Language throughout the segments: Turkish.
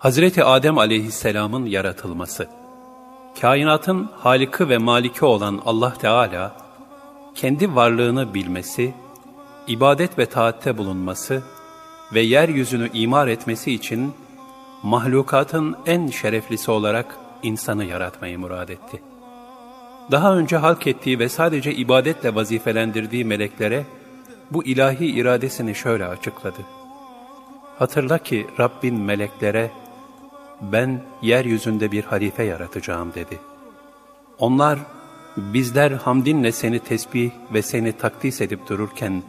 Hazreti Adem aleyhisselamın yaratılması Kainatın haliki ve maliki olan Allah Teala, kendi varlığını bilmesi, ibadet ve taatte bulunması ve yeryüzünü imar etmesi için mahlukatın en şereflisi olarak insanı yaratmayı murad etti. Daha önce halk ettiği ve sadece ibadetle vazifelendirdiği meleklere bu ilahi iradesini şöyle açıkladı. Hatırla ki Rabbin meleklere, ben yeryüzünde bir halife yaratacağım dedi. Onlar, bizler hamdinle seni tesbih ve seni takdis edip dururken,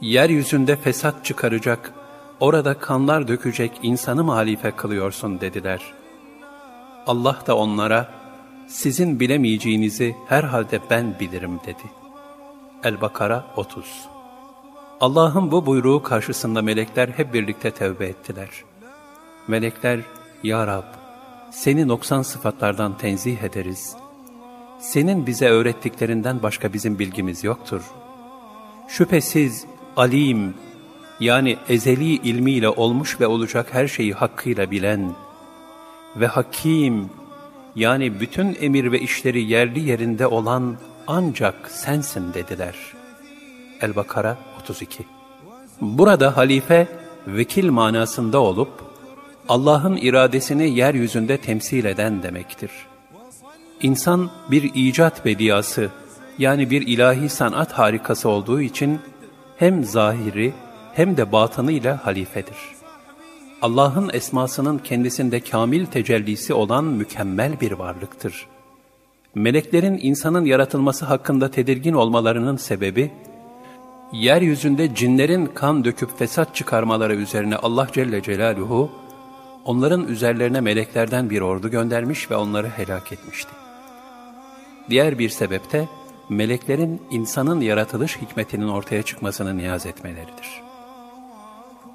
yeryüzünde fesat çıkaracak, orada kanlar dökecek insanı mı halife kılıyorsun dediler. Allah da onlara, sizin bilemeyeceğinizi herhalde ben bilirim dedi. El-Bakara 30 Allah'ın bu buyruğu karşısında melekler hep birlikte tevbe ettiler. Melekler, Ya Rab, seni noksan sıfatlardan tenzih ederiz. Senin bize öğrettiklerinden başka bizim bilgimiz yoktur. Şüphesiz alim, yani ezeli ilmiyle olmuş ve olacak her şeyi hakkıyla bilen ve hakim, yani bütün emir ve işleri yerli yerinde olan ancak sensin dediler. El-Bakara 32 Burada halife, vekil manasında olup, Allah'ın iradesini yeryüzünde temsil eden demektir. İnsan bir icat bediyası, yani bir ilahi sanat harikası olduğu için, hem zahiri hem de batınıyla halifedir. Allah'ın esmasının kendisinde kamil tecellisi olan mükemmel bir varlıktır. Meleklerin insanın yaratılması hakkında tedirgin olmalarının sebebi, yeryüzünde cinlerin kan döküp fesat çıkarmaları üzerine Allah Celle Celaluhu, onların üzerlerine meleklerden bir ordu göndermiş ve onları helak etmişti. Diğer bir sebep de, meleklerin insanın yaratılış hikmetinin ortaya çıkmasını niyaz etmeleridir.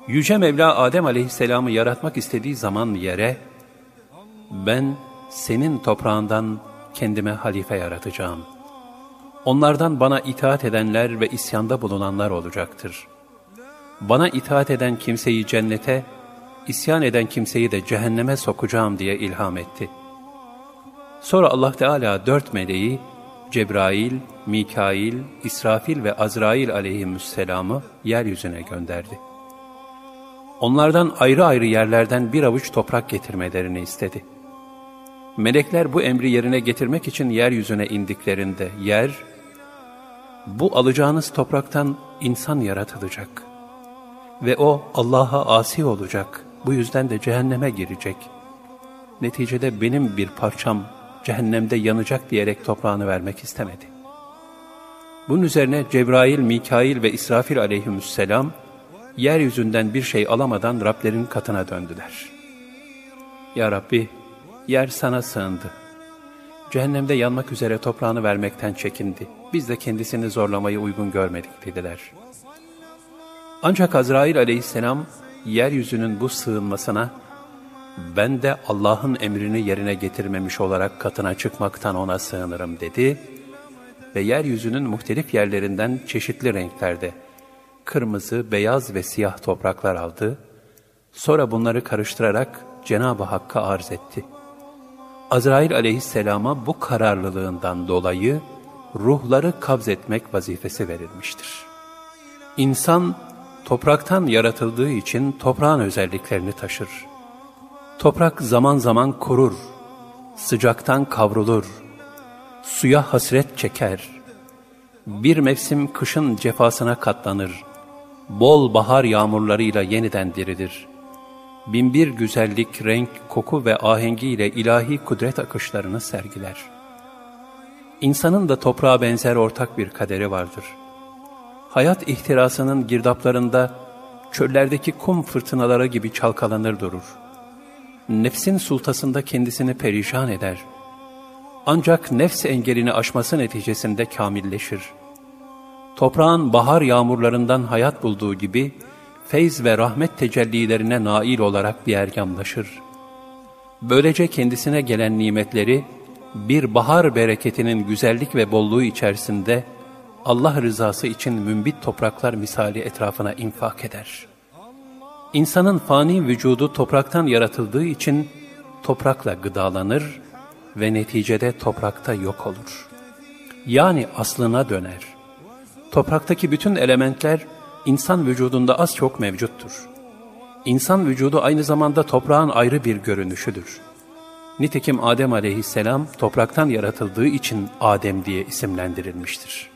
Yüce Mevla Adem aleyhisselamı yaratmak istediği zaman yere, ben senin toprağından kendime halife yaratacağım. Onlardan bana itaat edenler ve isyanda bulunanlar olacaktır. Bana itaat eden kimseyi cennete, isyan eden kimseyi de cehenneme sokacağım diye ilham etti. Sonra Allah Teala dört meleği, Cebrail, Mikail, İsrafil ve Azrail aleyhisselamı yeryüzüne gönderdi. Onlardan ayrı ayrı yerlerden bir avuç toprak getirmelerini istedi. Melekler bu emri yerine getirmek için yeryüzüne indiklerinde yer, bu alacağınız topraktan insan yaratılacak ve o Allah'a asi olacak, bu yüzden de cehenneme girecek. Neticede benim bir parçam cehennemde yanacak diyerek toprağını vermek istemedi. Bunun üzerine Cebrail, Mikail ve İsrafil aleyhisselam, yeryüzünden bir şey alamadan Rablerin katına döndüler. Ya Rabbi, yer sana sığındı. Cehennemde yanmak üzere toprağını vermekten çekindi. Biz de kendisini zorlamayı uygun görmedik dediler. Ancak Azrail aleyhisselam, yeryüzünün bu sığınmasına, ben de Allah'ın emrini yerine getirmemiş olarak katına çıkmaktan ona sığınırım dedi ve yeryüzünün muhtelif yerlerinden çeşitli renklerde, kırmızı, beyaz ve siyah topraklar aldı. Sonra bunları karıştırarak Cenab-ı Hakk'a arz etti. Azrail aleyhisselama bu kararlılığından dolayı ruhları kabz etmek vazifesi verilmiştir. İnsan topraktan yaratıldığı için toprağın özelliklerini taşır. Toprak zaman zaman kurur, sıcaktan kavrulur, suya hasret çeker, bir mevsim kışın cefasına katlanır, bol bahar yağmurlarıyla yeniden dirilir. Binbir güzellik, renk, koku ve ahengiyle ilahi kudret akışlarını sergiler. İnsanın da toprağa benzer ortak bir kaderi vardır. Hayat ihtirasının girdaplarında çöllerdeki kum fırtınaları gibi çalkalanır durur. Nefsin sultasında kendisini perişan eder. Ancak nefs engelini aşması neticesinde kamilleşir.'' toprağın bahar yağmurlarından hayat bulduğu gibi, feyz ve rahmet tecellilerine nail olarak bir ergamlaşır. Böylece kendisine gelen nimetleri, bir bahar bereketinin güzellik ve bolluğu içerisinde, Allah rızası için mümbit topraklar misali etrafına infak eder. İnsanın fani vücudu topraktan yaratıldığı için toprakla gıdalanır ve neticede toprakta yok olur. Yani aslına döner. Topraktaki bütün elementler insan vücudunda az çok mevcuttur. İnsan vücudu aynı zamanda toprağın ayrı bir görünüşüdür. Nitekim Adem aleyhisselam topraktan yaratıldığı için Adem diye isimlendirilmiştir.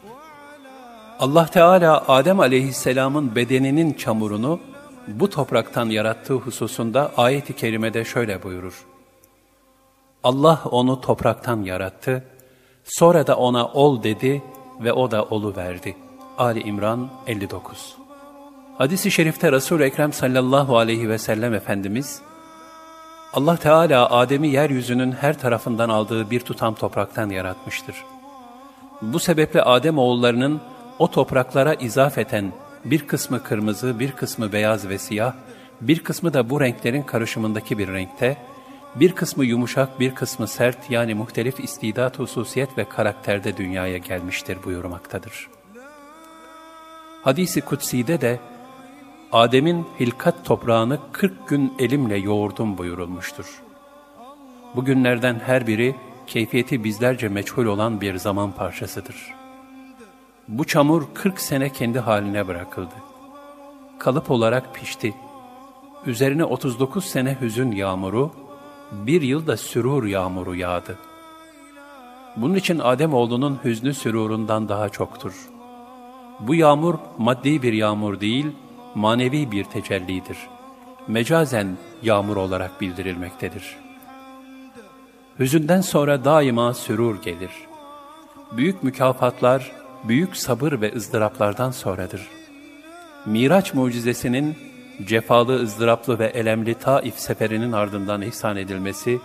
Allah Teala Adem aleyhisselamın bedeninin çamurunu bu topraktan yarattığı hususunda ayet-i kerimede şöyle buyurur. Allah onu topraktan yarattı, sonra da ona ol dedi ve o da olu verdi. Ali İmran 59 Hadis-i şerifte Resul-i Ekrem sallallahu aleyhi ve sellem Efendimiz, Allah Teala Adem'i yeryüzünün her tarafından aldığı bir tutam topraktan yaratmıştır. Bu sebeple Adem oğullarının o topraklara izafeten bir kısmı kırmızı, bir kısmı beyaz ve siyah, bir kısmı da bu renklerin karışımındaki bir renkte, bir kısmı yumuşak, bir kısmı sert yani muhtelif istidat, hususiyet ve karakterde dünyaya gelmiştir buyurmaktadır. Hadisi Kutsi'de de Adem'in hilkat toprağını 40 gün elimle yoğurdum buyurulmuştur. Bugünlerden her biri keyfiyeti bizlerce meçhul olan bir zaman parçasıdır. Bu çamur 40 sene kendi haline bırakıldı. Kalıp olarak pişti. Üzerine 39 sene hüzün yağmuru, bir yılda sürur yağmuru yağdı. Bunun için Ademoğlunun hüznü sürurundan daha çoktur. Bu yağmur maddi bir yağmur değil, manevi bir tecellidir. Mecazen yağmur olarak bildirilmektedir. Hüzünden sonra daima sürur gelir. Büyük mükafatlar, büyük sabır ve ızdıraplardan sonradır. Miraç mucizesinin cefalı, ızdıraplı ve elemli Taif seferinin ardından ihsan edilmesi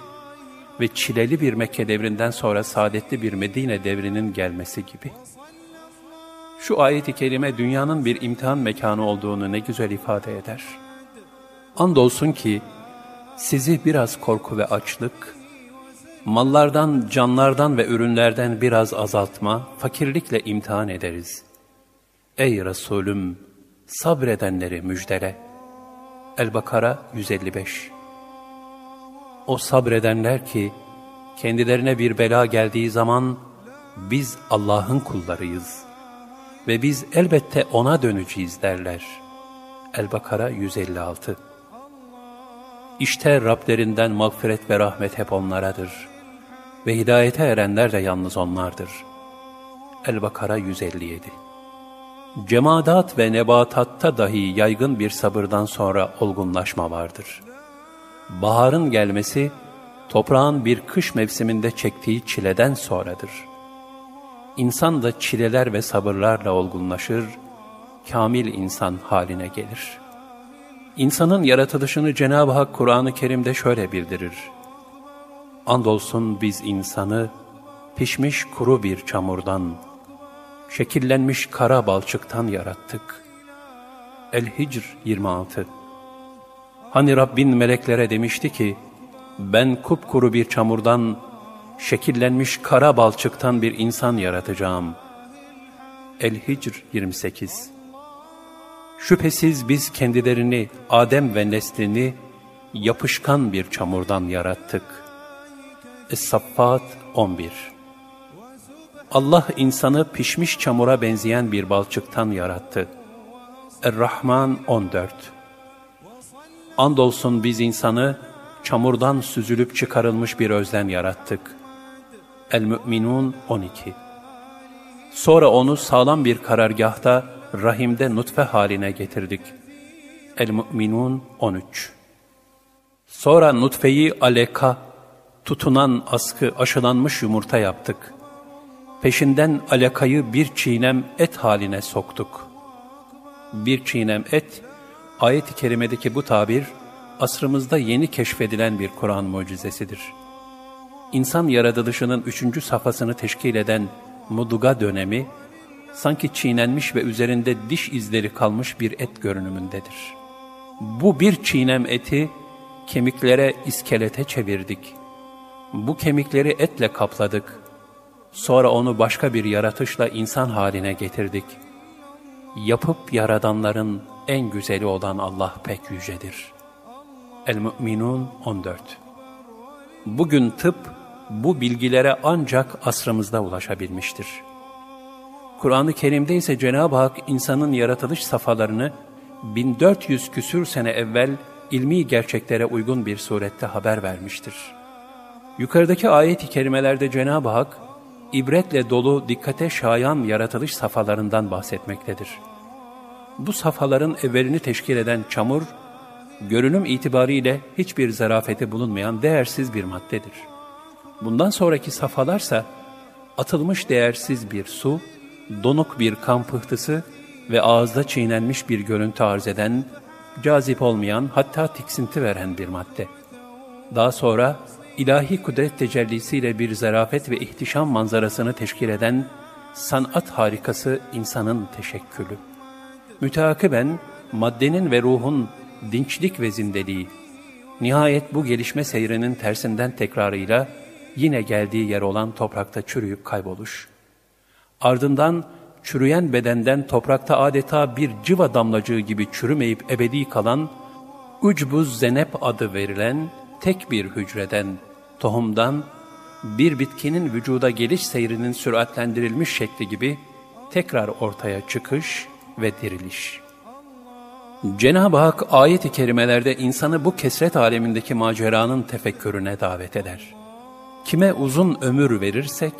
ve çileli bir Mekke devrinden sonra saadetli bir Medine devrinin gelmesi gibi. Şu ayet-i kerime dünyanın bir imtihan mekanı olduğunu ne güzel ifade eder. Andolsun ki sizi biraz korku ve açlık, mallardan, canlardan ve ürünlerden biraz azaltma, fakirlikle imtihan ederiz. Ey Resulüm, sabredenleri müjdele. El-Bakara 155 O sabredenler ki, kendilerine bir bela geldiği zaman, biz Allah'ın kullarıyız ve biz elbette O'na döneceğiz derler. El-Bakara 156 İşte Rablerinden mağfiret ve rahmet hep onlaradır ve hidayete erenler de yalnız onlardır. El-Bakara 157 Cemadat ve nebatatta dahi yaygın bir sabırdan sonra olgunlaşma vardır. Baharın gelmesi, toprağın bir kış mevsiminde çektiği çileden sonradır. İnsan da çileler ve sabırlarla olgunlaşır, kamil insan haline gelir. İnsanın yaratılışını Cenab-ı Hak Kur'an-ı Kerim'de şöyle bildirir. Andolsun biz insanı pişmiş kuru bir çamurdan, şekillenmiş kara balçıktan yarattık. El-Hicr 26 Hani Rabbin meleklere demişti ki, ben kupkuru bir çamurdan, şekillenmiş kara balçıktan bir insan yaratacağım. El-Hicr 28 Şüphesiz biz kendilerini, Adem ve neslini yapışkan bir çamurdan yarattık. Es-Saffat 11 Allah insanı pişmiş çamura benzeyen bir balçıktan yarattı. Er-Rahman 14 Andolsun biz insanı çamurdan süzülüp çıkarılmış bir özden yarattık. El-Mü'minun 12 Sonra onu sağlam bir karargahta rahimde nutfe haline getirdik. El-Mü'minun 13 Sonra nutfeyi aleka, tutunan askı aşılanmış yumurta yaptık. Peşinden alakayı bir çiğnem et haline soktuk. Bir çiğnem et, ayet-i kerimedeki bu tabir, asrımızda yeni keşfedilen bir Kur'an mucizesidir. İnsan yaratılışının üçüncü safhasını teşkil eden muduga dönemi, sanki çiğnenmiş ve üzerinde diş izleri kalmış bir et görünümündedir. Bu bir çiğnem eti, kemiklere, iskelete çevirdik. Bu kemikleri etle kapladık. Sonra onu başka bir yaratışla insan haline getirdik. Yapıp yaradanların en güzeli olan Allah pek yücedir. El-Mü'minun 14 Bugün tıp bu bilgilere ancak asrımızda ulaşabilmiştir. Kur'an-ı Kerim'de ise Cenab-ı Hak insanın yaratılış safhalarını 1400 küsür sene evvel ilmi gerçeklere uygun bir surette haber vermiştir. Yukarıdaki ayet-i kerimelerde Cenab-ı Hak, ibretle dolu dikkate şayan yaratılış safhalarından bahsetmektedir. Bu safhaların evvelini teşkil eden çamur, görünüm itibariyle hiçbir zarafeti bulunmayan değersiz bir maddedir. Bundan sonraki safhalarsa, atılmış değersiz bir su, donuk bir kan pıhtısı ve ağızda çiğnenmiş bir görüntü arz eden, cazip olmayan hatta tiksinti veren bir madde. Daha sonra ilahi kudret tecellisiyle bir zarafet ve ihtişam manzarasını teşkil eden sanat harikası insanın teşekkülü. Müteakiben maddenin ve ruhun dinçlik ve zindeliği, nihayet bu gelişme seyrinin tersinden tekrarıyla yine geldiği yer olan toprakta çürüyüp kayboluş. Ardından çürüyen bedenden toprakta adeta bir civa damlacığı gibi çürümeyip ebedi kalan, ucbuz zenep adı verilen tek bir hücreden, tohumdan, bir bitkinin vücuda geliş seyrinin süratlendirilmiş şekli gibi tekrar ortaya çıkış ve diriliş. Cenab-ı Hak ayet-i kerimelerde insanı bu kesret alemindeki maceranın tefekkürüne davet eder. Kime uzun ömür verirsek,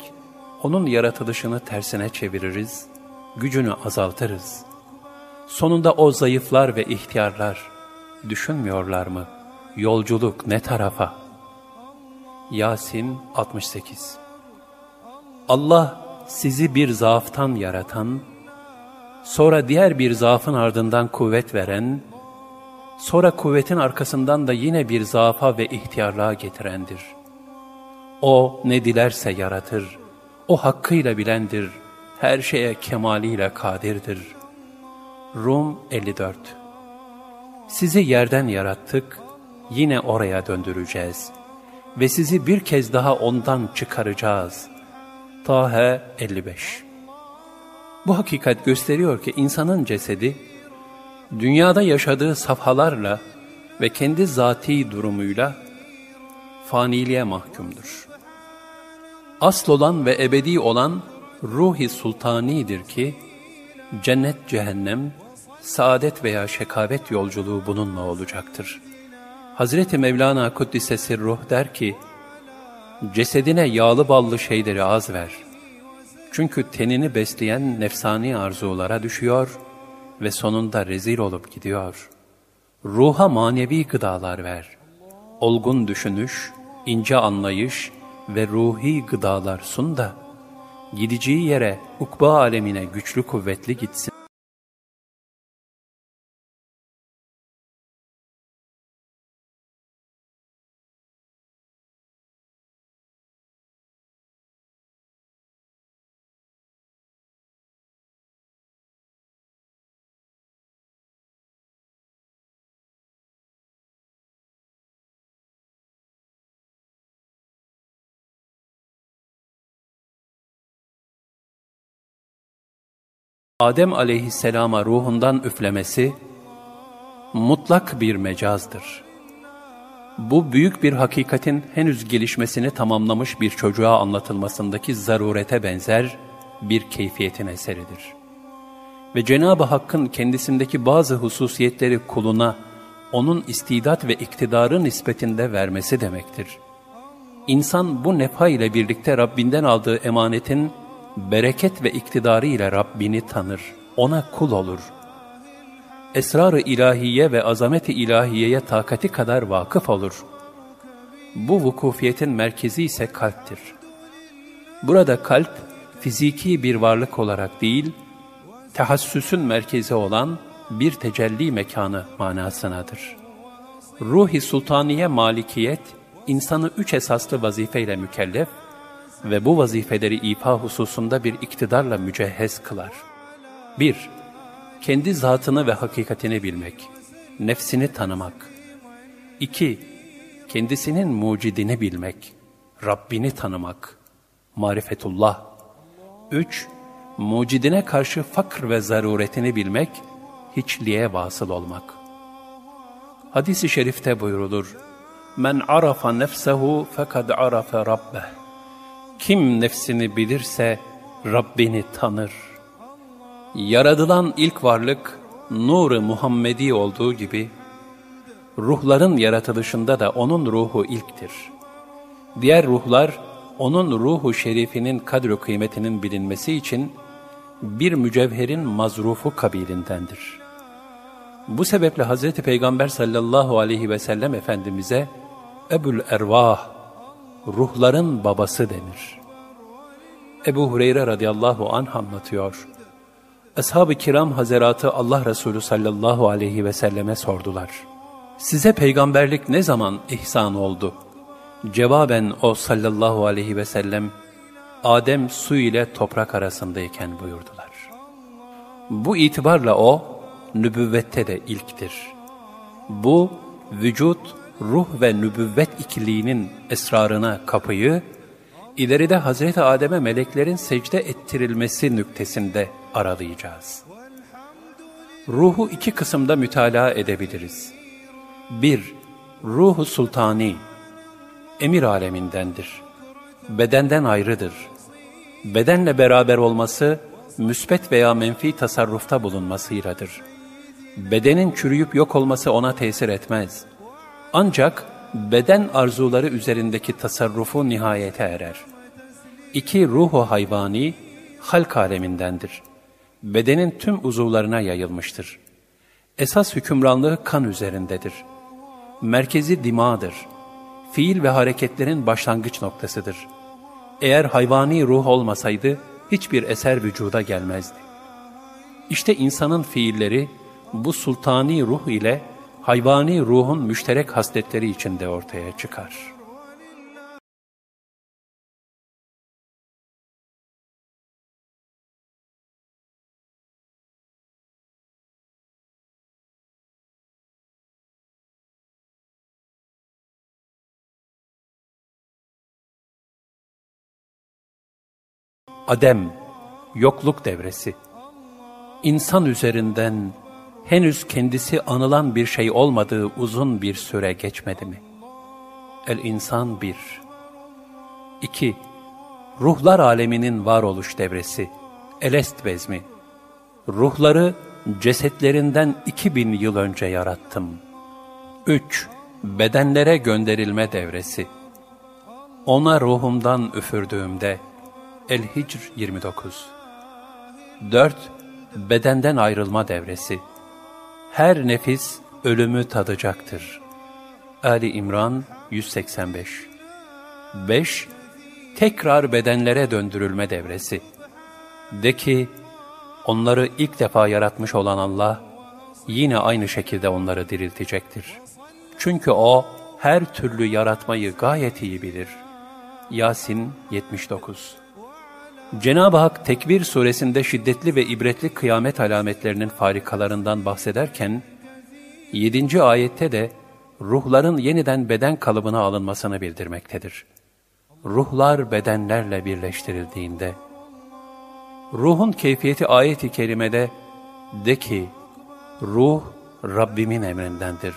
onun yaratılışını tersine çeviririz, gücünü azaltırız. Sonunda o zayıflar ve ihtiyarlar, düşünmüyorlar mı? Yolculuk ne tarafa? Yasin 68 Allah sizi bir zaaftan yaratan, sonra diğer bir zaafın ardından kuvvet veren, sonra kuvvetin arkasından da yine bir zaafa ve ihtiyarlığa getirendir. O ne dilerse yaratır, o hakkıyla bilendir, her şeye kemaliyle kadirdir. Rum 54 Sizi yerden yarattık, yine oraya döndüreceğiz. Ve sizi bir kez daha ondan çıkaracağız. Tahe 55 Bu hakikat gösteriyor ki insanın cesedi, dünyada yaşadığı safhalarla ve kendi zati durumuyla faniliğe mahkumdur. Asıl olan ve ebedi olan ruhi sultanidir ki, cennet cehennem, saadet veya şekavet yolculuğu bununla olacaktır. Hazreti Mevlana Kuddisesi Ruh der ki, cesedine yağlı ballı şeyleri az ver. Çünkü tenini besleyen nefsani arzulara düşüyor ve sonunda rezil olup gidiyor. Ruha manevi gıdalar ver. Olgun düşünüş, ince anlayış ve ruhi gıdalar sun da, gideceği yere ukba alemine güçlü kuvvetli gitsin. Adem aleyhisselama ruhundan üflemesi, mutlak bir mecazdır. Bu büyük bir hakikatin henüz gelişmesini tamamlamış bir çocuğa anlatılmasındaki zarurete benzer bir keyfiyetin eseridir. Ve Cenab-ı Hakk'ın kendisindeki bazı hususiyetleri kuluna, onun istidat ve iktidarı nispetinde vermesi demektir. İnsan bu nefa ile birlikte Rabbinden aldığı emanetin, bereket ve iktidarı ile Rabbini tanır, ona kul olur. Esrar-ı ilahiye ve azamet-i ilahiyeye takati kadar vakıf olur. Bu vukufiyetin merkezi ise kalptir. Burada kalp, fiziki bir varlık olarak değil, tehassüsün merkezi olan bir tecelli mekanı manasınadır. Ruhi sultaniye malikiyet, insanı üç esaslı vazifeyle mükellef ve bu vazifeleri ifa hususunda bir iktidarla mücehhez kılar. 1. Kendi zatını ve hakikatini bilmek, nefsini tanımak. 2. Kendisinin mucidini bilmek, Rabbini tanımak, marifetullah. 3. Mucidine karşı fakr ve zaruretini bilmek, hiçliğe vasıl olmak. Hadis-i şerifte buyrulur, Men arafa nefsehu fekad arafe rabbeh. Kim nefsini bilirse Rabbini tanır. Yaradılan ilk varlık nur Muhammedi olduğu gibi, ruhların yaratılışında da onun ruhu ilktir. Diğer ruhlar, onun ruhu şerifinin kadro kıymetinin bilinmesi için, bir mücevherin mazrufu kabilindendir. Bu sebeple Hz. Peygamber sallallahu aleyhi ve sellem Efendimiz'e, Ebul Ervah, ruhların babası denir. Ebu Hureyre radıyallahu anh anlatıyor. Ashab-ı kiram hazeratı Allah Resulü sallallahu aleyhi ve selleme sordular. Size peygamberlik ne zaman ihsan oldu? Cevaben o sallallahu aleyhi ve sellem, Adem su ile toprak arasındayken buyurdular. Bu itibarla o, nübüvvette de ilktir. Bu, vücut, ruh ve nübüvvet ikiliğinin esrarına kapıyı, ileride Hazreti Adem'e meleklerin secde ettirilmesi nüktesinde aralayacağız. Ruhu iki kısımda mütalaa edebiliriz. Bir, ruhu sultani, emir alemindendir. Bedenden ayrıdır. Bedenle beraber olması, müsbet veya menfi tasarrufta bulunmasıyladır. Bedenin çürüyüp yok olması ona tesir etmez. Ancak beden arzuları üzerindeki tasarrufu nihayete erer. İki ruhu hayvani, halk alemindendir. Bedenin tüm uzuvlarına yayılmıştır. Esas hükümranlığı kan üzerindedir. Merkezi dimadır. Fiil ve hareketlerin başlangıç noktasıdır. Eğer hayvani ruh olmasaydı, hiçbir eser vücuda gelmezdi. İşte insanın fiilleri, bu sultani ruh ile hayvani ruhun müşterek hasletleri içinde ortaya çıkar. Adem, yokluk devresi. İnsan üzerinden henüz kendisi anılan bir şey olmadığı uzun bir süre geçmedi mi? El-İnsan 1 2. Ruhlar aleminin varoluş devresi, Elest bezmi. Ruhları cesetlerinden 2000 yıl önce yarattım. 3. Bedenlere gönderilme devresi. Ona ruhumdan üfürdüğümde, El-Hicr 29 4. Bedenden ayrılma devresi her nefis ölümü tadacaktır. Ali İmran 185 5. Tekrar bedenlere döndürülme devresi. De ki, onları ilk defa yaratmış olan Allah, yine aynı şekilde onları diriltecektir. Çünkü O, her türlü yaratmayı gayet iyi bilir. Yasin 79 Cenab-ı Hak Tekbir suresinde şiddetli ve ibretli kıyamet alametlerinin farikalarından bahsederken, 7. ayette de ruhların yeniden beden kalıbına alınmasını bildirmektedir. Ruhlar bedenlerle birleştirildiğinde, ruhun keyfiyeti ayeti kerimede de ki, ruh Rabbimin emrindendir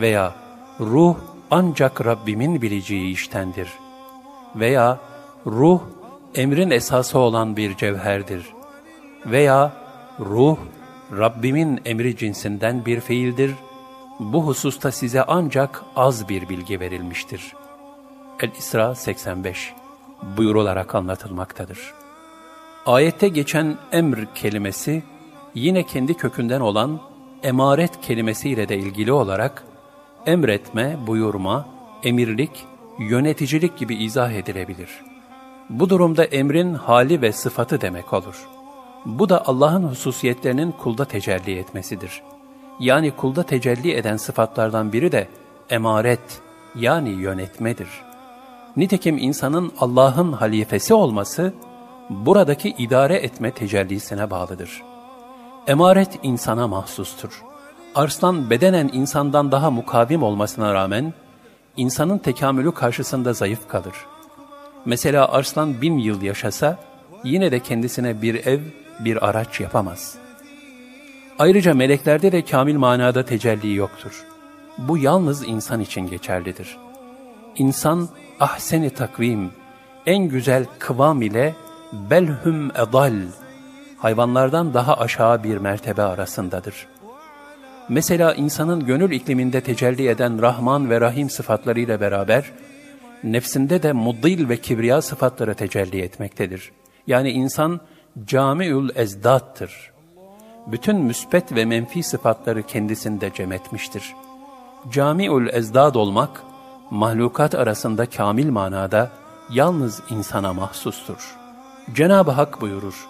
veya ruh ancak Rabbimin bileceği iştendir veya ruh emrin esası olan bir cevherdir. Veya ruh, Rabbimin emri cinsinden bir fiildir. Bu hususta size ancak az bir bilgi verilmiştir. El-İsra 85 buyurularak anlatılmaktadır. Ayette geçen emr kelimesi, yine kendi kökünden olan emaret kelimesiyle de ilgili olarak, emretme, buyurma, emirlik, yöneticilik gibi izah edilebilir.'' Bu durumda emrin hali ve sıfatı demek olur. Bu da Allah'ın hususiyetlerinin kulda tecelli etmesidir. Yani kulda tecelli eden sıfatlardan biri de emaret yani yönetmedir. Nitekim insanın Allah'ın halifesi olması buradaki idare etme tecellisine bağlıdır. Emaret insana mahsustur. Arslan bedenen insandan daha mukavim olmasına rağmen insanın tekamülü karşısında zayıf kalır.'' Mesela Arslan bin yıl yaşasa yine de kendisine bir ev, bir araç yapamaz. Ayrıca meleklerde de kamil manada tecelli yoktur. Bu yalnız insan için geçerlidir. İnsan ahseni takvim, en güzel kıvam ile belhum edal, hayvanlardan daha aşağı bir mertebe arasındadır. Mesela insanın gönül ikliminde tecelli eden Rahman ve Rahim sıfatlarıyla beraber, nefsinde de muddil ve kibriya sıfatları tecelli etmektedir. Yani insan camiül ezdattır. Bütün müspet ve menfi sıfatları kendisinde cem etmiştir. Camiül ezdad olmak, mahlukat arasında kamil manada yalnız insana mahsustur. Cenab-ı Hak buyurur,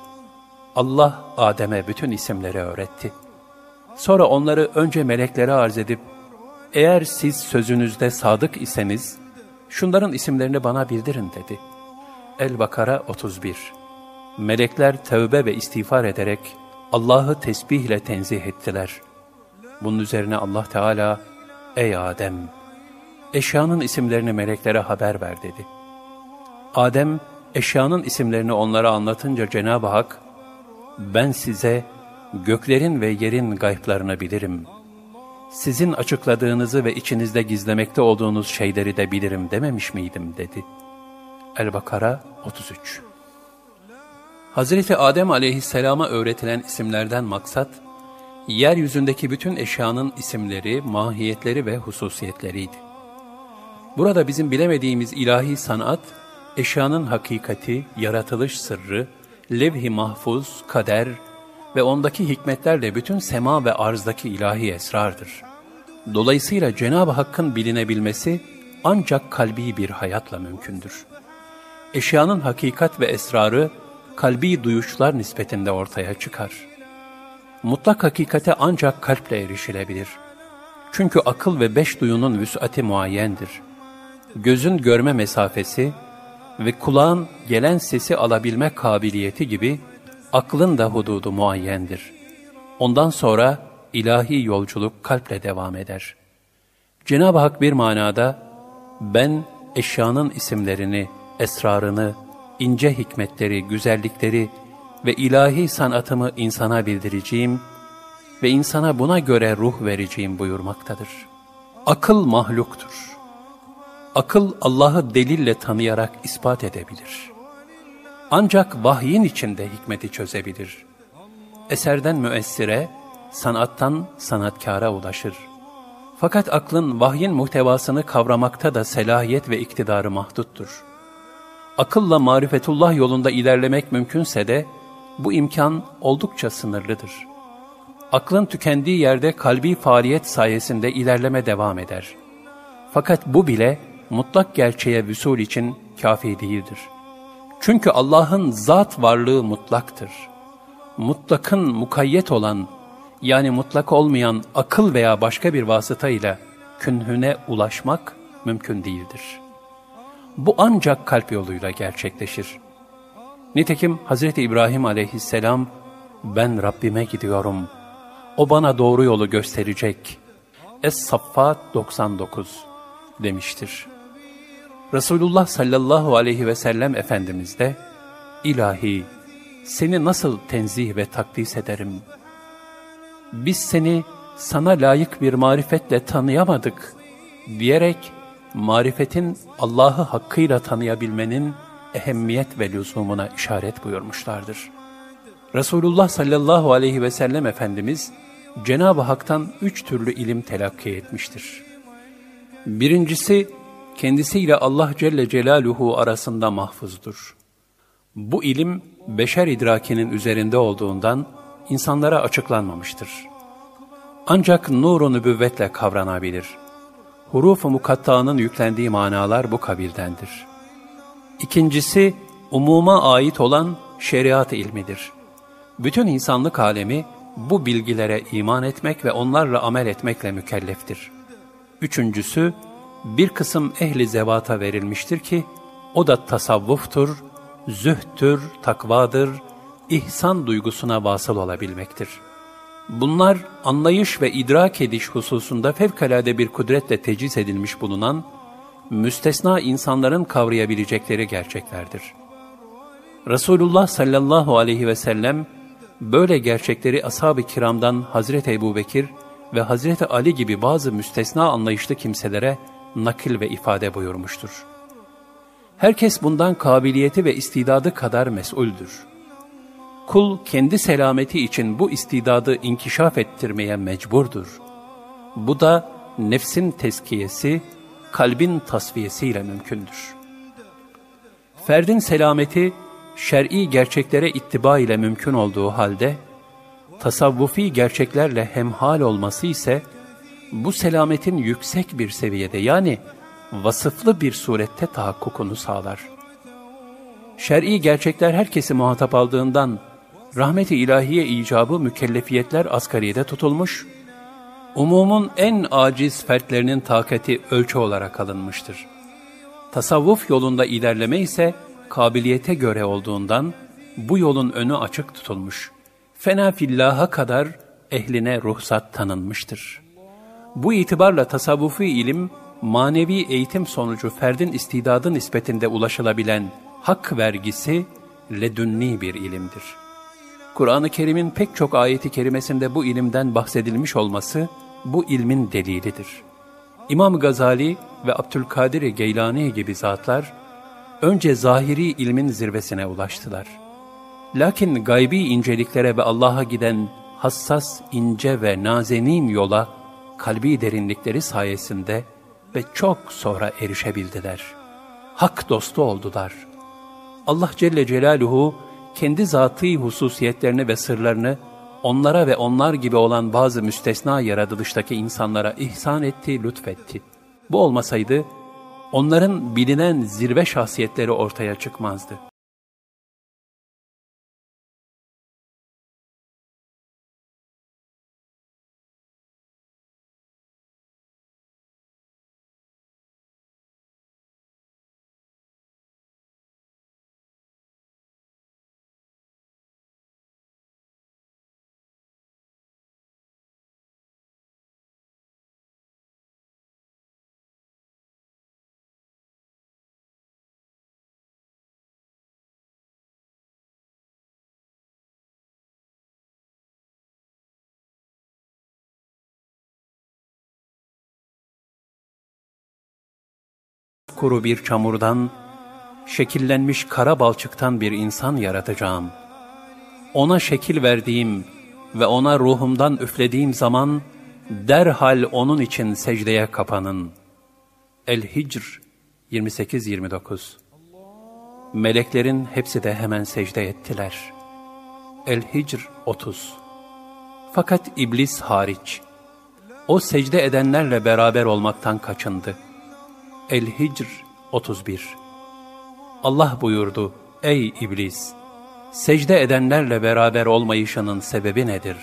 Allah Adem'e bütün isimleri öğretti. Sonra onları önce meleklere arz edip, eğer siz sözünüzde sadık iseniz, şunların isimlerini bana bildirin dedi. El-Bakara 31 Melekler tövbe ve istiğfar ederek Allah'ı tesbihle tenzih ettiler. Bunun üzerine Allah Teala, Ey Adem! Eşyanın isimlerini meleklere haber ver dedi. Adem, eşyanın isimlerini onlara anlatınca Cenab-ı Hak, ben size göklerin ve yerin gayplarını bilirim. Sizin açıkladığınızı ve içinizde gizlemekte olduğunuz şeyleri de bilirim dememiş miydim dedi. El-Bakara 33 Hazreti Adem aleyhisselama öğretilen isimlerden maksat, yeryüzündeki bütün eşyanın isimleri, mahiyetleri ve hususiyetleriydi. Burada bizim bilemediğimiz ilahi sanat, eşyanın hakikati, yaratılış sırrı, levh-i mahfuz, kader ve ondaki hikmetlerle bütün sema ve arzdaki ilahi esrardır. Dolayısıyla Cenab-ı Hakk'ın bilinebilmesi ancak kalbi bir hayatla mümkündür. Eşyanın hakikat ve esrarı kalbi duyuşlar nispetinde ortaya çıkar. Mutlak hakikate ancak kalple erişilebilir. Çünkü akıl ve beş duyunun vüs'ati muayyendir. Gözün görme mesafesi, ve kulağın gelen sesi alabilme kabiliyeti gibi aklın da hududu muayyendir. Ondan sonra ilahi yolculuk kalple devam eder. Cenab-ı Hak bir manada ben eşyanın isimlerini, esrarını, ince hikmetleri, güzellikleri ve ilahi sanatımı insana bildireceğim ve insana buna göre ruh vereceğim buyurmaktadır. Akıl mahluktur akıl Allah'ı delille tanıyarak ispat edebilir. Ancak vahyin içinde hikmeti çözebilir. Eserden müessire, sanattan sanatkara ulaşır. Fakat aklın vahyin muhtevasını kavramakta da selahiyet ve iktidarı mahduttur. Akılla marifetullah yolunda ilerlemek mümkünse de bu imkan oldukça sınırlıdır. Aklın tükendiği yerde kalbi faaliyet sayesinde ilerleme devam eder. Fakat bu bile mutlak gerçeğe vüsul için kafi değildir. Çünkü Allah'ın zat varlığı mutlaktır. Mutlakın mukayyet olan, yani mutlak olmayan akıl veya başka bir vasıta ile künhüne ulaşmak mümkün değildir. Bu ancak kalp yoluyla gerçekleşir. Nitekim Hz. İbrahim aleyhisselam, ben Rabbime gidiyorum, o bana doğru yolu gösterecek. Es-Saffat 99 demiştir. Resulullah sallallahu aleyhi ve sellem Efendimiz de, İlahi, seni nasıl tenzih ve takdis ederim? Biz seni sana layık bir marifetle tanıyamadık diyerek marifetin Allah'ı hakkıyla tanıyabilmenin ehemmiyet ve lüzumuna işaret buyurmuşlardır. Resulullah sallallahu aleyhi ve sellem Efendimiz Cenab-ı Hak'tan üç türlü ilim telakki etmiştir. Birincisi, kendisiyle Allah Celle Celaluhu arasında mahfuzdur. Bu ilim beşer idrakinin üzerinde olduğundan insanlara açıklanmamıştır. Ancak nur-u nübüvvetle kavranabilir. Huruf-u mukatta'nın yüklendiği manalar bu kabildendir. İkincisi, umuma ait olan şeriat ilmidir. Bütün insanlık alemi bu bilgilere iman etmek ve onlarla amel etmekle mükelleftir. Üçüncüsü, bir kısım ehli zevata verilmiştir ki, o da tasavvuftur, zühttür, takvadır, ihsan duygusuna vasıl olabilmektir. Bunlar anlayış ve idrak ediş hususunda fevkalade bir kudretle teciz edilmiş bulunan, müstesna insanların kavrayabilecekleri gerçeklerdir. Resulullah sallallahu aleyhi ve sellem, böyle gerçekleri ashab-ı kiramdan Hazreti Ebu Bekir ve Hazreti Ali gibi bazı müstesna anlayışlı kimselere nakil ve ifade buyurmuştur. Herkes bundan kabiliyeti ve istidadı kadar mesuldür. Kul kendi selameti için bu istidadı inkişaf ettirmeye mecburdur. Bu da nefsin teskiyesi, kalbin tasfiyesiyle mümkündür. Ferdin selameti, şer'i gerçeklere ittiba ile mümkün olduğu halde, tasavvufi gerçeklerle hemhal olması ise, bu selametin yüksek bir seviyede yani vasıflı bir surette tahakkukunu sağlar. Şer'i gerçekler herkesi muhatap aldığından, rahmeti ilahiye icabı mükellefiyetler asgariyede tutulmuş, umumun en aciz fertlerinin takati ölçü olarak alınmıştır. Tasavvuf yolunda ilerleme ise kabiliyete göre olduğundan bu yolun önü açık tutulmuş. Fena fillaha kadar ehline ruhsat tanınmıştır. Bu itibarla tasavvufi ilim, manevi eğitim sonucu ferdin istidadı nispetinde ulaşılabilen hak vergisi ledünni bir ilimdir. Kur'an-ı Kerim'in pek çok ayeti kerimesinde bu ilimden bahsedilmiş olması, bu ilmin delilidir. İmam Gazali ve Abdülkadir Geylani gibi zatlar, önce zahiri ilmin zirvesine ulaştılar. Lakin gaybi inceliklere ve Allah'a giden hassas, ince ve nazenin yola, kalbi derinlikleri sayesinde ve çok sonra erişebildiler. Hak dostu oldular. Allah Celle Celaluhu, kendi zatî hususiyetlerini ve sırlarını onlara ve onlar gibi olan bazı müstesna yaratılıştaki insanlara ihsan etti, lütfetti. Bu olmasaydı, onların bilinen zirve şahsiyetleri ortaya çıkmazdı. Kuru bir çamurdan, şekillenmiş kara balçıktan bir insan yaratacağım. Ona şekil verdiğim ve ona ruhumdan üflediğim zaman, derhal onun için secdeye kapanın. El-Hicr 28-29 Meleklerin hepsi de hemen secde ettiler. El-Hicr 30 Fakat iblis hariç, o secde edenlerle beraber olmaktan kaçındı. El-Hicr 31 Allah buyurdu, Ey iblis! Secde edenlerle beraber olmayışının sebebi nedir?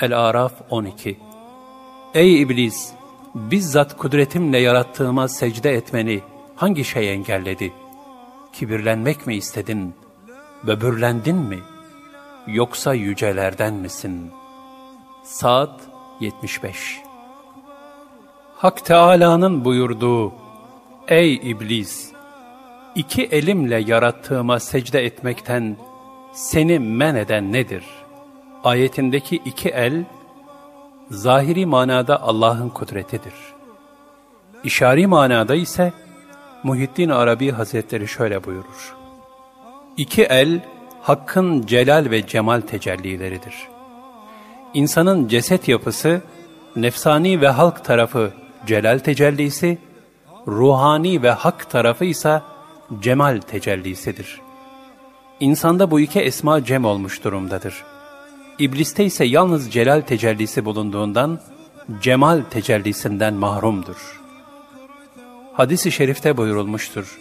El-Araf 12 Ey iblis! Bizzat kudretimle yarattığıma secde etmeni hangi şey engelledi? Kibirlenmek mi istedin? Böbürlendin mi? Yoksa yücelerden misin? Saat 75 Hak Teâlâ'nın buyurduğu, Ey iblis! İki elimle yarattığıma secde etmekten seni men eden nedir? Ayetindeki iki el, zahiri manada Allah'ın kudretidir. İşari manada ise Muhittin Arabi Hazretleri şöyle buyurur. İki el, Hakk'ın celal ve cemal tecellileridir. İnsanın ceset yapısı, nefsani ve halk tarafı celal tecellisi, ruhani ve hak tarafı ise cemal tecellisidir. İnsanda bu iki esma cem olmuş durumdadır. İbliste ise yalnız celal tecellisi bulunduğundan cemal tecellisinden mahrumdur. Hadis-i şerifte buyurulmuştur.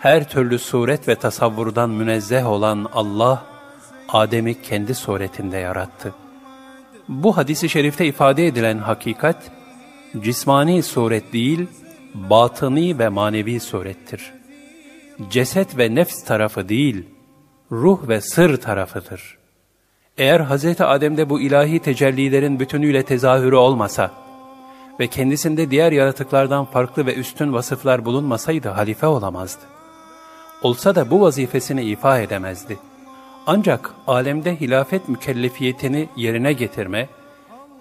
Her türlü suret ve tasavvurdan münezzeh olan Allah, Adem'i kendi suretinde yarattı. Bu hadisi şerifte ifade edilen hakikat, cismani suret değil, batıni ve manevi surettir. Ceset ve nefs tarafı değil, ruh ve sır tarafıdır. Eğer Hz. Adem'de bu ilahi tecellilerin bütünüyle tezahürü olmasa ve kendisinde diğer yaratıklardan farklı ve üstün vasıflar bulunmasaydı halife olamazdı. Olsa da bu vazifesini ifa edemezdi. Ancak alemde hilafet mükellefiyetini yerine getirme,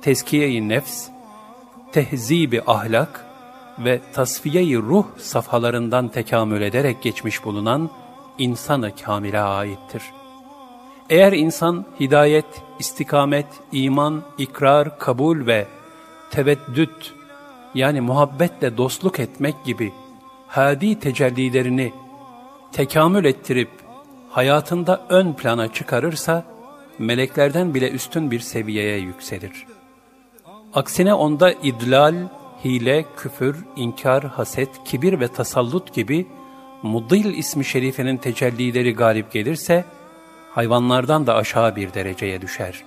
tezkiye-i nefs, tehzibi ahlak ve tasfiye-i ruh safhalarından tekamül ederek geçmiş bulunan insanı kamile aittir. Eğer insan hidayet, istikamet, iman, ikrar, kabul ve teveddüt yani muhabbetle dostluk etmek gibi hadi tecellilerini tekamül ettirip hayatında ön plana çıkarırsa, meleklerden bile üstün bir seviyeye yükselir. Aksine onda idlal, hile, küfür, inkar, haset, kibir ve tasallut gibi Muddil ismi şerifinin tecellileri galip gelirse, hayvanlardan da aşağı bir dereceye düşer.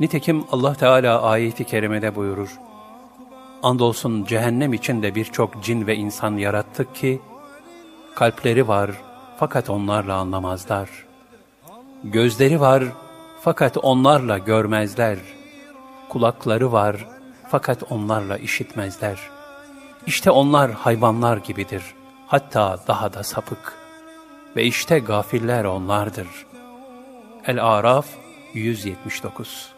Nitekim Allah Teala ayeti kerimede buyurur, Andolsun cehennem içinde birçok cin ve insan yarattık ki, kalpleri var fakat onlarla anlamazlar. Gözleri var fakat onlarla görmezler. Kulakları var fakat onlarla işitmezler. İşte onlar hayvanlar gibidir, hatta daha da sapık. Ve işte gafiller onlardır. El-Araf 179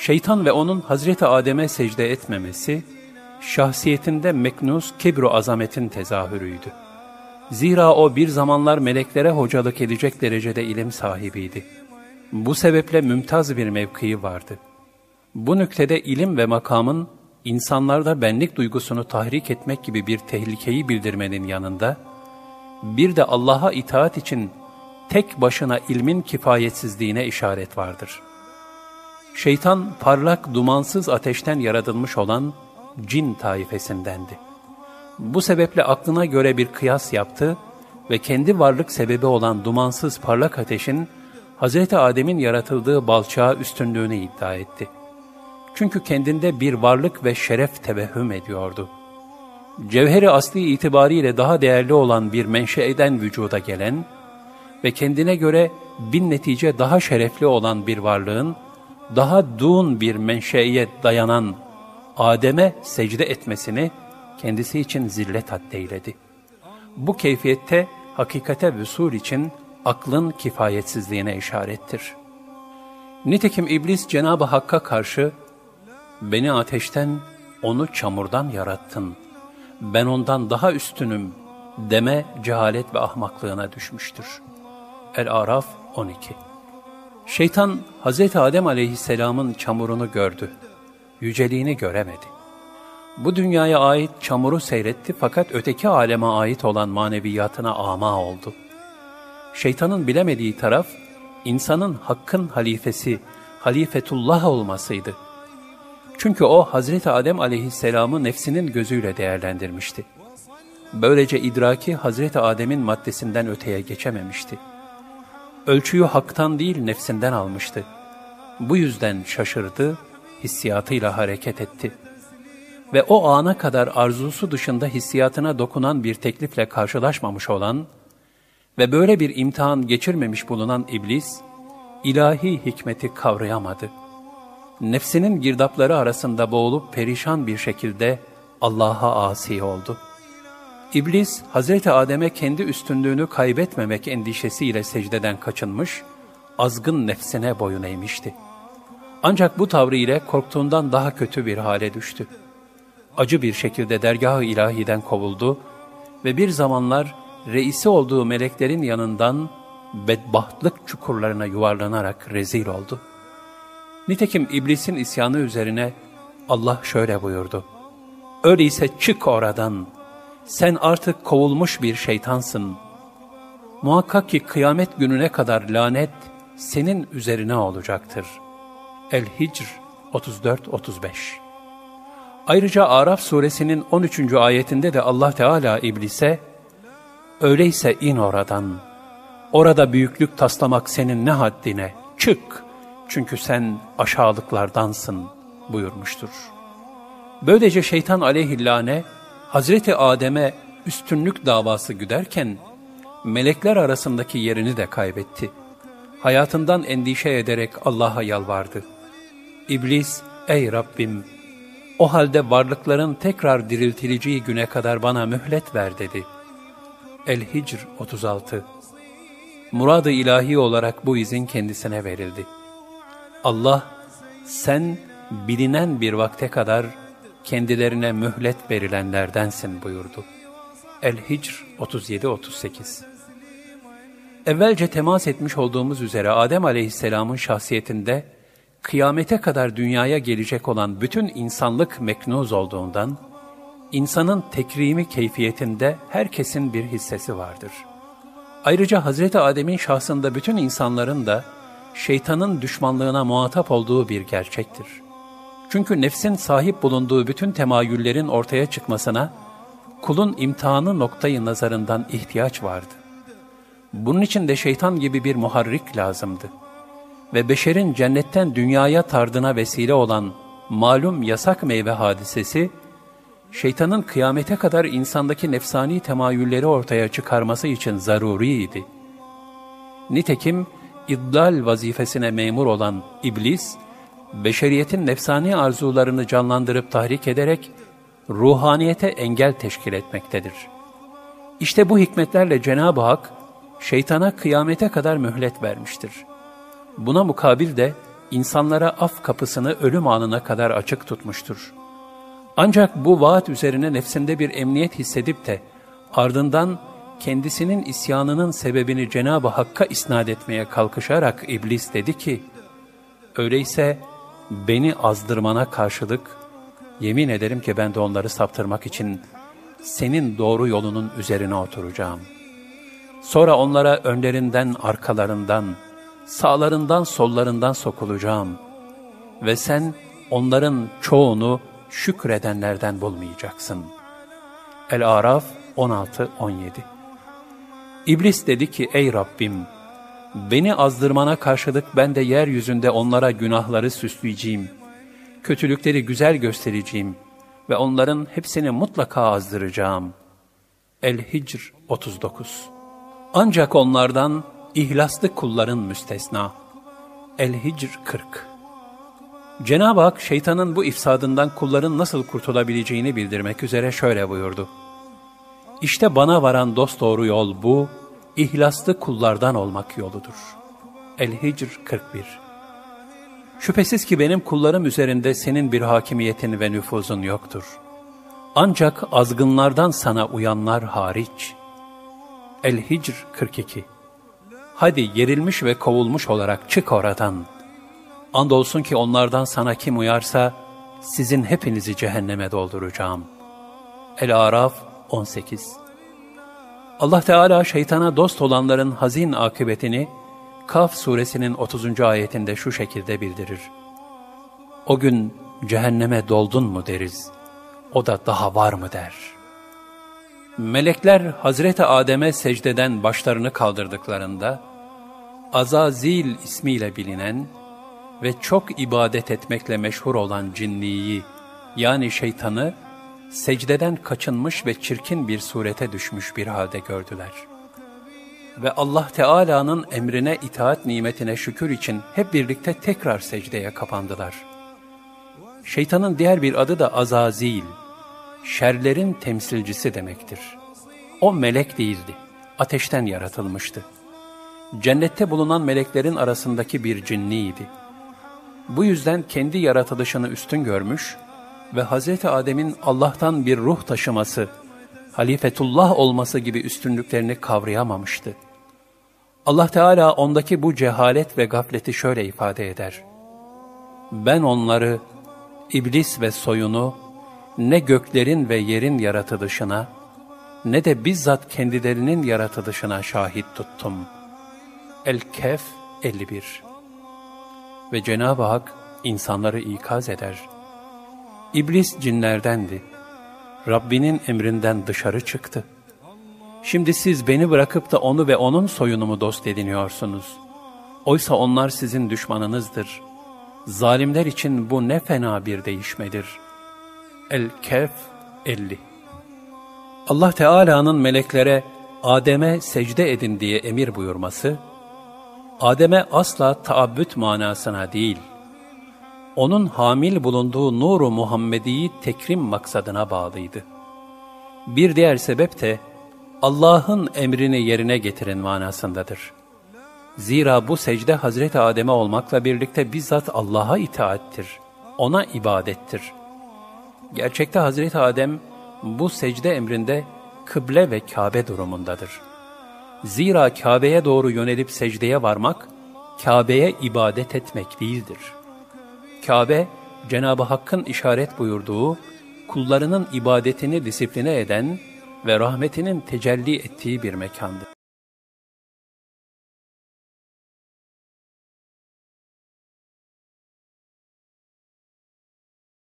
Şeytan ve onun Hazreti Adem'e secde etmemesi, şahsiyetinde meknus kibru azametin tezahürüydü. Zira o bir zamanlar meleklere hocalık edecek derecede ilim sahibiydi. Bu sebeple mümtaz bir mevkii vardı. Bu nüktede ilim ve makamın insanlarda benlik duygusunu tahrik etmek gibi bir tehlikeyi bildirmenin yanında, bir de Allah'a itaat için tek başına ilmin kifayetsizliğine işaret vardır. Şeytan parlak dumansız ateşten yaratılmış olan cin taifesindendi. Bu sebeple aklına göre bir kıyas yaptı ve kendi varlık sebebi olan dumansız parlak ateşin Hz. Adem'in yaratıldığı balçağa üstünlüğünü iddia etti. Çünkü kendinde bir varlık ve şeref tevehhüm ediyordu. Cevheri asli itibariyle daha değerli olan bir menşeeden vücuda gelen ve kendine göre bin netice daha şerefli olan bir varlığın daha dun bir menşeye dayanan Adem'e secde etmesini kendisi için zillet haddeyledi. Bu keyfiyette hakikate vüsul için aklın kifayetsizliğine işarettir. Nitekim iblis Cenab-ı Hakk'a karşı, beni ateşten, onu çamurdan yarattın, ben ondan daha üstünüm deme cehalet ve ahmaklığına düşmüştür. El-Araf 12 Şeytan, Hz. Adem aleyhisselamın çamurunu gördü, yüceliğini göremedi. Bu dünyaya ait çamuru seyretti fakat öteki aleme ait olan maneviyatına ama oldu. Şeytanın bilemediği taraf, insanın hakkın halifesi, halifetullah olmasıydı. Çünkü o Hazreti Adem aleyhisselamı nefsinin gözüyle değerlendirmişti. Böylece idraki Hazreti Adem'in maddesinden öteye geçememişti. Ölçüyü haktan değil nefsinden almıştı. Bu yüzden şaşırdı, hissiyatıyla hareket etti.'' ve o ana kadar arzusu dışında hissiyatına dokunan bir teklifle karşılaşmamış olan ve böyle bir imtihan geçirmemiş bulunan iblis, ilahi hikmeti kavrayamadı. Nefsinin girdapları arasında boğulup perişan bir şekilde Allah'a asi oldu. İblis, Hazreti Adem'e kendi üstünlüğünü kaybetmemek endişesiyle secdeden kaçınmış, azgın nefsine boyun eğmişti. Ancak bu tavrı ile korktuğundan daha kötü bir hale düştü acı bir şekilde dergah-ı ilahiden kovuldu ve bir zamanlar reisi olduğu meleklerin yanından bedbahtlık çukurlarına yuvarlanarak rezil oldu. Nitekim iblisin isyanı üzerine Allah şöyle buyurdu. Öyleyse çık oradan, sen artık kovulmuş bir şeytansın. Muhakkak ki kıyamet gününe kadar lanet senin üzerine olacaktır. El-Hicr 34-35 Ayrıca Araf suresinin 13. ayetinde de Allah Teala iblise, Öyleyse in oradan, orada büyüklük taslamak senin ne haddine, çık, çünkü sen aşağılıklardansın buyurmuştur. Böylece şeytan aleyhillâne, Hazreti Adem'e üstünlük davası güderken, melekler arasındaki yerini de kaybetti. Hayatından endişe ederek Allah'a yalvardı. İblis, ey Rabbim, o halde varlıkların tekrar diriltileceği güne kadar bana mühlet ver dedi. El-Hicr 36 murad-ı ilahi olarak bu izin kendisine verildi. Allah, sen bilinen bir vakte kadar kendilerine mühlet verilenlerdensin buyurdu. El-Hicr 37-38 Evvelce temas etmiş olduğumuz üzere Adem aleyhisselamın şahsiyetinde kıyamete kadar dünyaya gelecek olan bütün insanlık meknuz olduğundan, insanın tekrimi keyfiyetinde herkesin bir hissesi vardır. Ayrıca Hazreti Adem'in şahsında bütün insanların da şeytanın düşmanlığına muhatap olduğu bir gerçektir. Çünkü nefsin sahip bulunduğu bütün temayüllerin ortaya çıkmasına, kulun imtihanı noktayı nazarından ihtiyaç vardı. Bunun için de şeytan gibi bir muharrik lazımdı. Ve beşerin cennetten dünyaya tardına vesile olan malum yasak meyve hadisesi, şeytanın kıyamete kadar insandaki nefsani temayülleri ortaya çıkarması için zaruriydi. Nitekim idlal vazifesine memur olan iblis, beşeriyetin nefsani arzularını canlandırıp tahrik ederek ruhaniyete engel teşkil etmektedir. İşte bu hikmetlerle Cenab-ı Hak, şeytana kıyamete kadar mühlet vermiştir. Buna mukabil de insanlara af kapısını ölüm anına kadar açık tutmuştur. Ancak bu vaat üzerine nefsinde bir emniyet hissedip de ardından kendisinin isyanının sebebini Cenab-ı Hakk'a isnat etmeye kalkışarak iblis dedi ki, öyleyse beni azdırmana karşılık, yemin ederim ki ben de onları saptırmak için senin doğru yolunun üzerine oturacağım. Sonra onlara önlerinden, arkalarından, sağlarından, sollarından sokulacağım. Ve sen onların çoğunu şükredenlerden bulmayacaksın. El-Araf 16-17 İblis dedi ki, ey Rabbim, beni azdırmana karşılık ben de yeryüzünde onlara günahları süsleyeceğim, kötülükleri güzel göstereceğim ve onların hepsini mutlaka azdıracağım. El-Hicr 39 Ancak onlardan ihlaslı kulların müstesna. El-Hicr 40 Cenab-ı Hak şeytanın bu ifsadından kulların nasıl kurtulabileceğini bildirmek üzere şöyle buyurdu. İşte bana varan dosdoğru yol bu, ihlaslı kullardan olmak yoludur. El-Hicr 41 Şüphesiz ki benim kullarım üzerinde senin bir hakimiyetin ve nüfuzun yoktur. Ancak azgınlardan sana uyanlar hariç. El-Hicr 42 Hadi yerilmiş ve kovulmuş olarak çık oradan. Andolsun ki onlardan sana kim uyarsa, sizin hepinizi cehenneme dolduracağım. El-Araf 18 Allah Teala şeytana dost olanların hazin akıbetini Kaf suresinin 30. ayetinde şu şekilde bildirir. O gün cehenneme doldun mu deriz, o da daha var mı der. Melekler Hazreti Adem'e secdeden başlarını kaldırdıklarında, Azazil ismiyle bilinen ve çok ibadet etmekle meşhur olan cinniyi, yani şeytanı, secdeden kaçınmış ve çirkin bir surete düşmüş bir halde gördüler. Ve Allah Teala'nın emrine itaat nimetine şükür için hep birlikte tekrar secdeye kapandılar. Şeytanın diğer bir adı da Azazil, şerlerin temsilcisi demektir. O melek değildi, ateşten yaratılmıştı. Cennette bulunan meleklerin arasındaki bir cinniydi. Bu yüzden kendi yaratılışını üstün görmüş ve Hz. Adem'in Allah'tan bir ruh taşıması, halifetullah olması gibi üstünlüklerini kavrayamamıştı. Allah Teala ondaki bu cehalet ve gafleti şöyle ifade eder. Ben onları, iblis ve soyunu, ne göklerin ve yerin yaratılışına, ne de bizzat kendilerinin yaratılışına şahit tuttum. El-Kehf 51 Ve Cenab-ı Hak insanları ikaz eder. İblis cinlerdendi. Rabbinin emrinden dışarı çıktı. Şimdi siz beni bırakıp da onu ve onun soyunu mu dost ediniyorsunuz? Oysa onlar sizin düşmanınızdır. Zalimler için bu ne fena bir değişmedir. El-Kehf 50 Allah Teala'nın meleklere Adem'e secde edin diye emir buyurması, Adem'e asla taabbüt manasına değil, onun hamil bulunduğu nuru Muhammedi'yi tekrim maksadına bağlıydı. Bir diğer sebep de Allah'ın emrini yerine getirin manasındadır. Zira bu secde Hazreti Adem'e olmakla birlikte bizzat Allah'a itaattir. Ona ibadettir. Gerçekte Hazreti Adem bu secde emrinde kıble ve Kabe durumundadır. Zira Kabe'ye doğru yönelip secdeye varmak, Kabe'ye ibadet etmek değildir. Kabe, Cenab-ı Hakk'ın işaret buyurduğu, kullarının ibadetini disipline eden ve rahmetinin tecelli ettiği bir mekandır.